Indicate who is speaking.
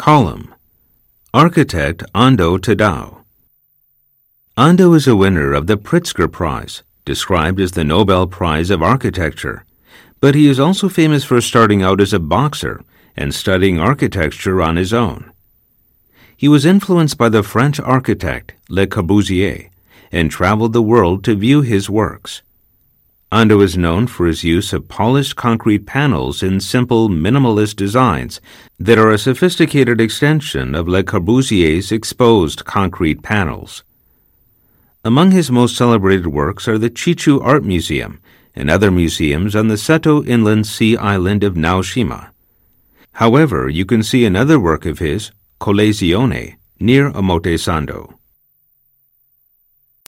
Speaker 1: Column Architect Ando Tadao Ando is a winner of the Pritzker Prize, described as the Nobel Prize of Architecture, but he is also famous for starting out as a boxer and studying architecture on his own. He was influenced by the French architect Le Corbusier and traveled the world to view his works. Ando is known for his use of polished concrete panels in simple, minimalist designs that are a sophisticated extension of Le Corbusier's exposed concrete panels. Among his most celebrated works are the Chichu Art Museum and other museums on the Seto Inland Sea island of Naoshima. However, you can see another work of his, Collezione, near Omotesando.